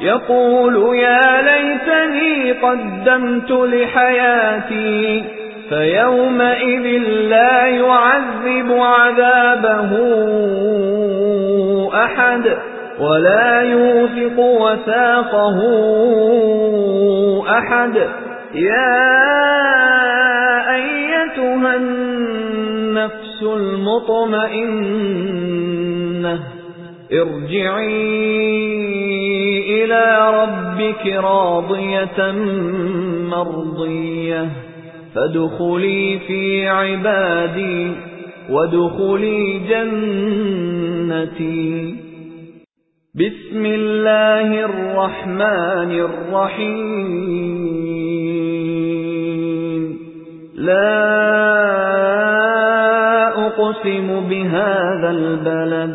يقول يا ليتني قدمت لحياتي فيومئذ لا يعذب عذابه أحد ولا يوثق وثاقه أحد. يا أيتها النفس المطمئنة ارجعي إلى ربك راضية مرضية. فادخلي في عبادي وادخلي جنتي. بسم الله الرحمن الرحيم. لا أقسم بهذا البلد.